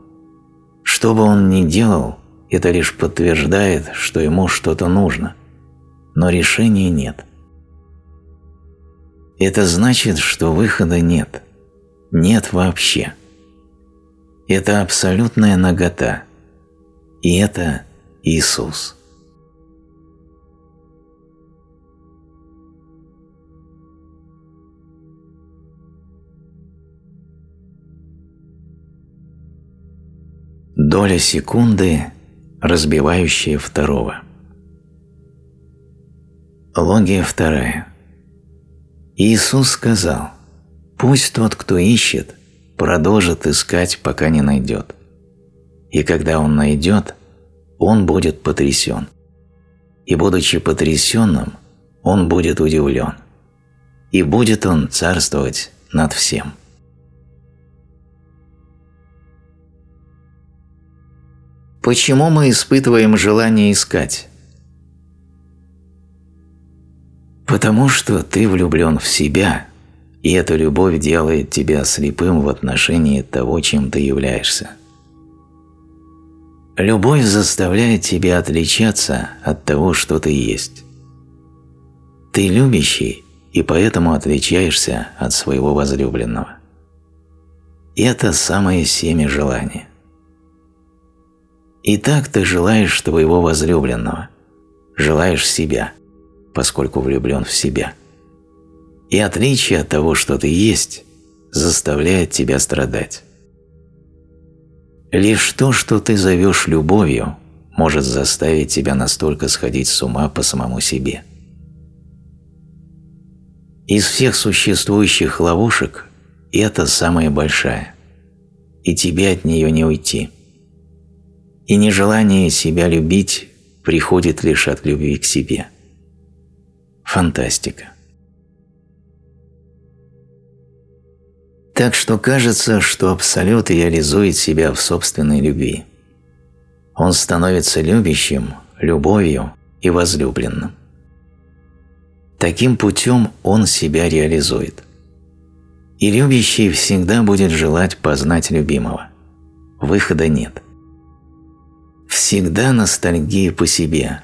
Что бы он ни делал, это лишь подтверждает, что ему что-то нужно, но решения нет. Это значит, что выхода нет. Нет вообще. Это абсолютная нагота. И это Иисус. Доля секунды, разбивающая второго. Логия вторая. Иисус сказал, «Пусть тот, кто ищет, продолжит искать, пока не найдет. И когда он найдет, он будет потрясен. И будучи потрясенным, он будет удивлен. И будет он царствовать над всем. Почему мы испытываем желание искать? Потому что ты влюблен в себя – и эта любовь делает тебя слепым в отношении того, чем ты являешься. Любовь заставляет тебя отличаться от того, что ты есть. Ты любящий, и поэтому отличаешься от своего возлюбленного. Это самое семя желания. И так ты желаешь твоего возлюбленного, желаешь себя, поскольку влюблен в себя – и отличие от того, что ты есть, заставляет тебя страдать. Лишь то, что ты зовешь любовью, может заставить тебя настолько сходить с ума по самому себе. Из всех существующих ловушек это самая большая, и тебе от нее не уйти. И нежелание себя любить приходит лишь от любви к себе. Фантастика. Так что кажется, что Абсолют реализует себя в собственной любви. Он становится любящим, любовью и возлюбленным. Таким путем он себя реализует. И любящий всегда будет желать познать любимого. Выхода нет. Всегда ностальгия по себе.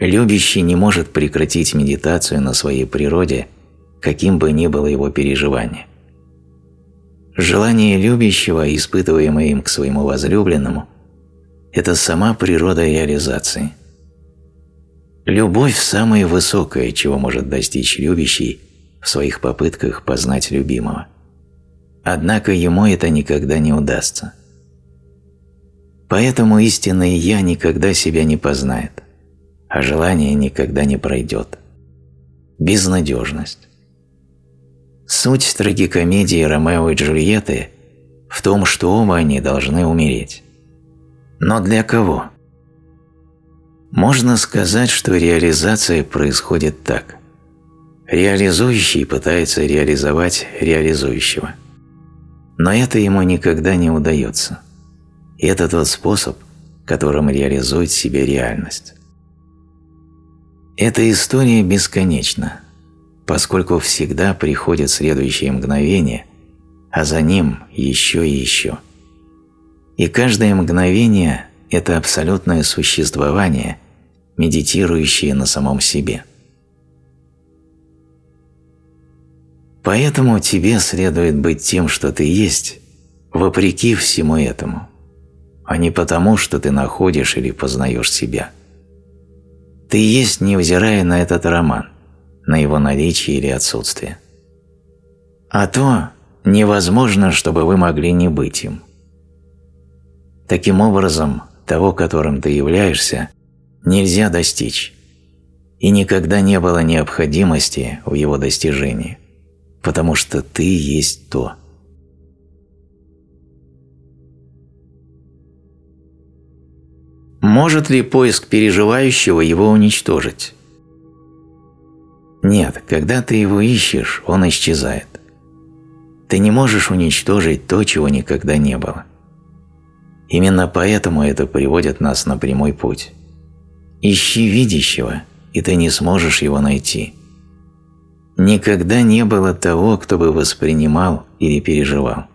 Любящий не может прекратить медитацию на своей природе, каким бы ни было его переживание. Желание любящего, испытываемое им к своему возлюбленному, это сама природа реализации. Любовь – самое высокое, чего может достичь любящий в своих попытках познать любимого. Однако ему это никогда не удастся. Поэтому истинное «я» никогда себя не познает, а желание никогда не пройдет. Безнадежность. Суть трагикомедии Ромео и Джульетты в том, что оба они должны умереть. Но для кого? Можно сказать, что реализация происходит так. Реализующий пытается реализовать реализующего. Но это ему никогда не удается. И это тот способ, которым реализует себе реальность. Эта история бесконечна, поскольку всегда приходит следующее мгновение, а за ним еще и еще. И каждое мгновение – это абсолютное существование, медитирующее на самом себе. Поэтому тебе следует быть тем, что ты есть, вопреки всему этому, а не потому, что ты находишь или познаешь себя. Ты есть, невзирая на этот роман, на его наличие или отсутствие. А то невозможно, чтобы вы могли не быть им. Таким образом, того, которым ты являешься, нельзя достичь, и никогда не было необходимости в его достижении, потому что ты есть то. Может ли поиск переживающего его уничтожить? Нет, когда ты его ищешь, он исчезает. Ты не можешь уничтожить то, чего никогда не было. Именно поэтому это приводит нас на прямой путь. Ищи видящего, и ты не сможешь его найти. Никогда не было того, кто бы воспринимал или переживал.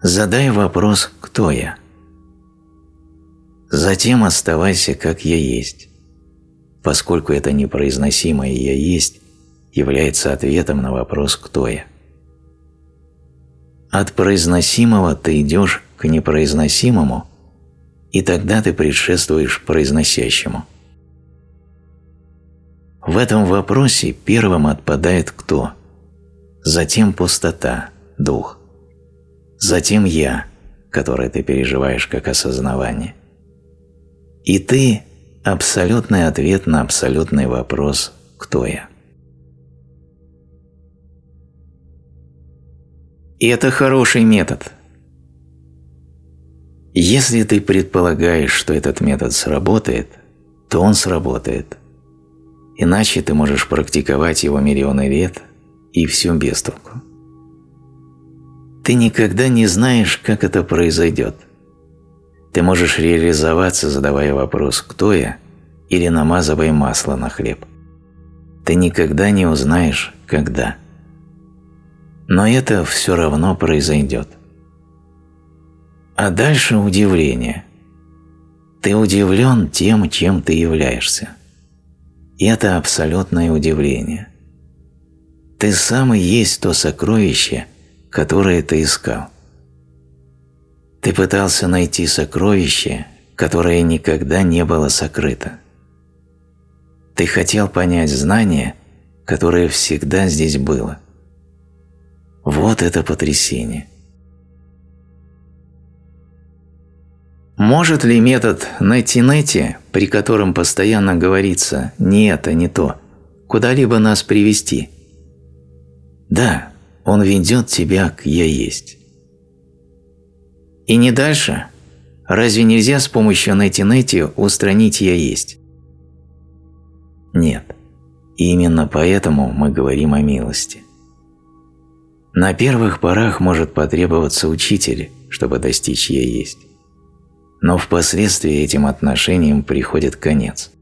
Задай вопрос «Кто я?». Затем оставайся, как я есть, поскольку это непроизносимое «я есть» является ответом на вопрос «Кто я?». От произносимого ты идешь к непроизносимому, и тогда ты предшествуешь произносящему. В этом вопросе первым отпадает кто, затем пустота, дух, затем я, которое ты переживаешь как осознавание. И ты – абсолютный ответ на абсолютный вопрос «Кто я?». И это хороший метод. Если ты предполагаешь, что этот метод сработает, то он сработает. Иначе ты можешь практиковать его миллионы лет и все без толку. Ты никогда не знаешь, как это произойдет. Ты можешь реализоваться, задавая вопрос «Кто я?» или намазывая масло на хлеб. Ты никогда не узнаешь, когда. Но это все равно произойдет. А дальше удивление. Ты удивлен тем, чем ты являешься. И это абсолютное удивление. Ты сам и есть то сокровище, которое ты искал. Ты пытался найти сокровище, которое никогда не было сокрыто. Ты хотел понять знание, которое всегда здесь было – вот это потрясение. Может ли метод найти-найти, при котором постоянно говорится «не это, не то», куда-либо нас привести? Да, он ведет тебя к «я есть». И не дальше? Разве нельзя с помощью найти-найти устранить «я есть»? Нет. Именно поэтому мы говорим о милости. На первых порах может потребоваться учитель, чтобы достичь «я есть». Но впоследствии этим отношениям приходит конец.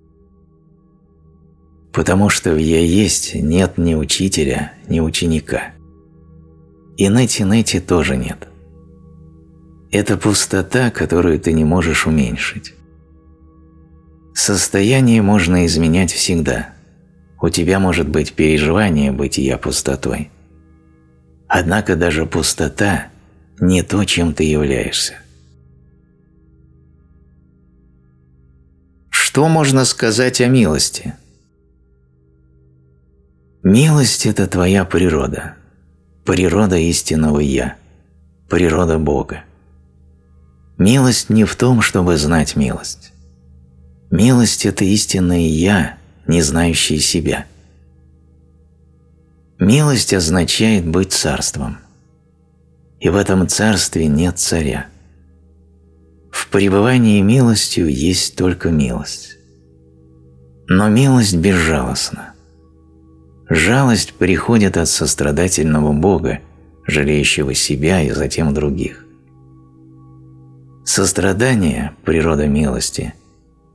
Потому что в «я есть» нет ни учителя, ни ученика. И нети-нети тоже нет. Это пустота, которую ты не можешь уменьшить. Состояние можно изменять всегда. У тебя может быть переживание бытия пустотой – Однако даже пустота не то, чем ты являешься. Что можно сказать о милости? Милость – это твоя природа, природа истинного «Я», природа Бога. Милость не в том, чтобы знать милость. Милость – это истинное «Я», не знающее себя. Милость означает быть царством. И в этом царстве нет царя. В пребывании милостью есть только милость. Но милость безжалостна. Жалость приходит от сострадательного Бога, жалеющего себя и затем других. Сострадание, природа милости,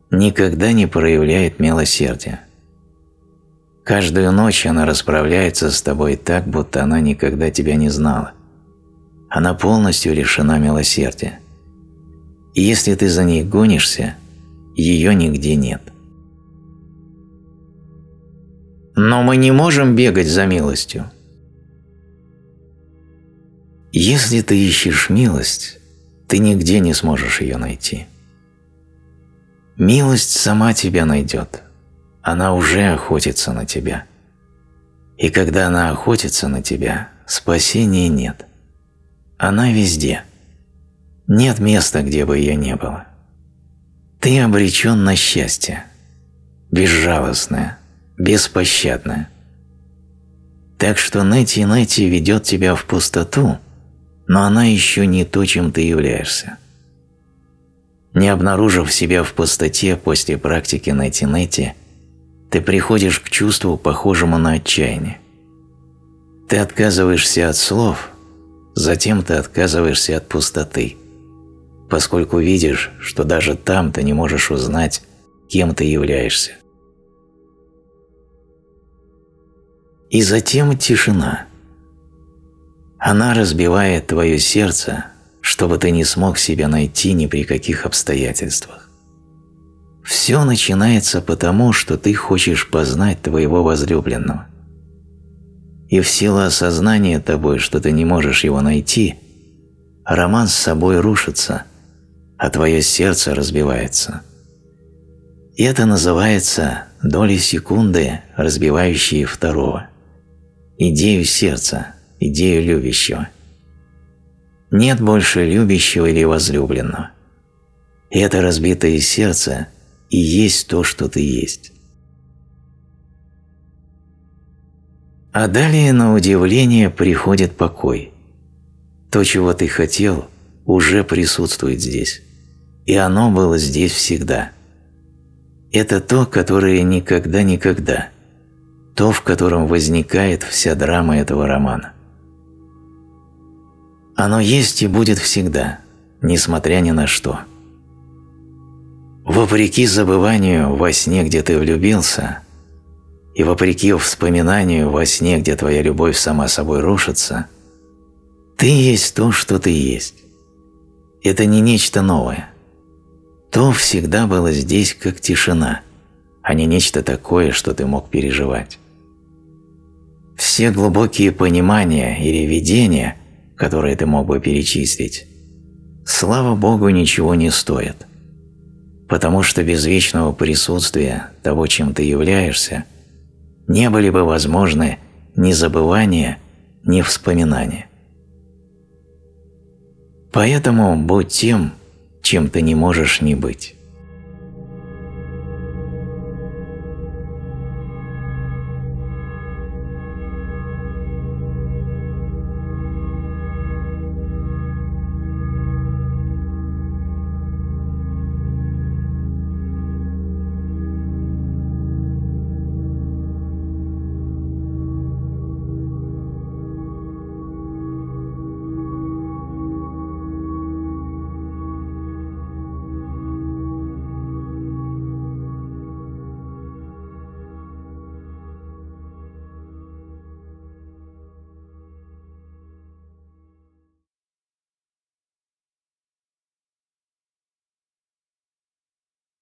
никогда не проявляет милосердия. Каждую ночь она расправляется с тобой так, будто она никогда тебя не знала. Она полностью лишена милосердия. И если ты за ней гонишься, ее нигде нет. Но мы не можем бегать за милостью. Если ты ищешь милость, ты нигде не сможешь ее найти. Милость сама тебя найдет. Она уже охотится на тебя. И когда она охотится на тебя, спасения нет. Она везде. Нет места, где бы ее не было. Ты обречен на счастье. Безжалостное, беспощадное. Так что Нэти-Нэти ведет тебя в пустоту, но она еще не то, чем ты являешься. Не обнаружив себя в пустоте после практики Нэти-Нэти, ты приходишь к чувству, похожему на отчаяние. Ты отказываешься от слов, затем ты отказываешься от пустоты – поскольку видишь, что даже там ты не можешь узнать, кем ты являешься. И затем тишина. Она разбивает твое сердце, чтобы ты не смог себя найти ни при каких обстоятельствах. Все начинается потому, что ты хочешь познать твоего возлюбленного. И в силу осознания тобой, что ты не можешь его найти, роман с собой рушится – а твое сердце разбивается. И это называется доли секунды, разбивающие второго. Идею сердца, идею любящего. Нет больше любящего или возлюбленного. Это разбитое сердце и есть то, что ты есть. А далее, на удивление, приходит покой. То, чего ты хотел, уже присутствует здесь и оно было здесь всегда. Это то, которое никогда-никогда, то, в котором возникает вся драма этого романа. Оно есть и будет всегда, несмотря ни на что. Вопреки забыванию во сне, где ты влюбился, и вопреки вспоминанию во сне, где твоя любовь сама собой рушится, ты есть то, что ты есть. Это не нечто новое то всегда было здесь как тишина, а не нечто такое, что ты мог переживать. Все глубокие понимания или видения, которые ты мог бы перечислить, слава Богу, ничего не стоят, потому что без вечного присутствия того, чем ты являешься, не были бы возможны ни забывания, ни вспоминания. Поэтому будь тем, чем ты не можешь не быть.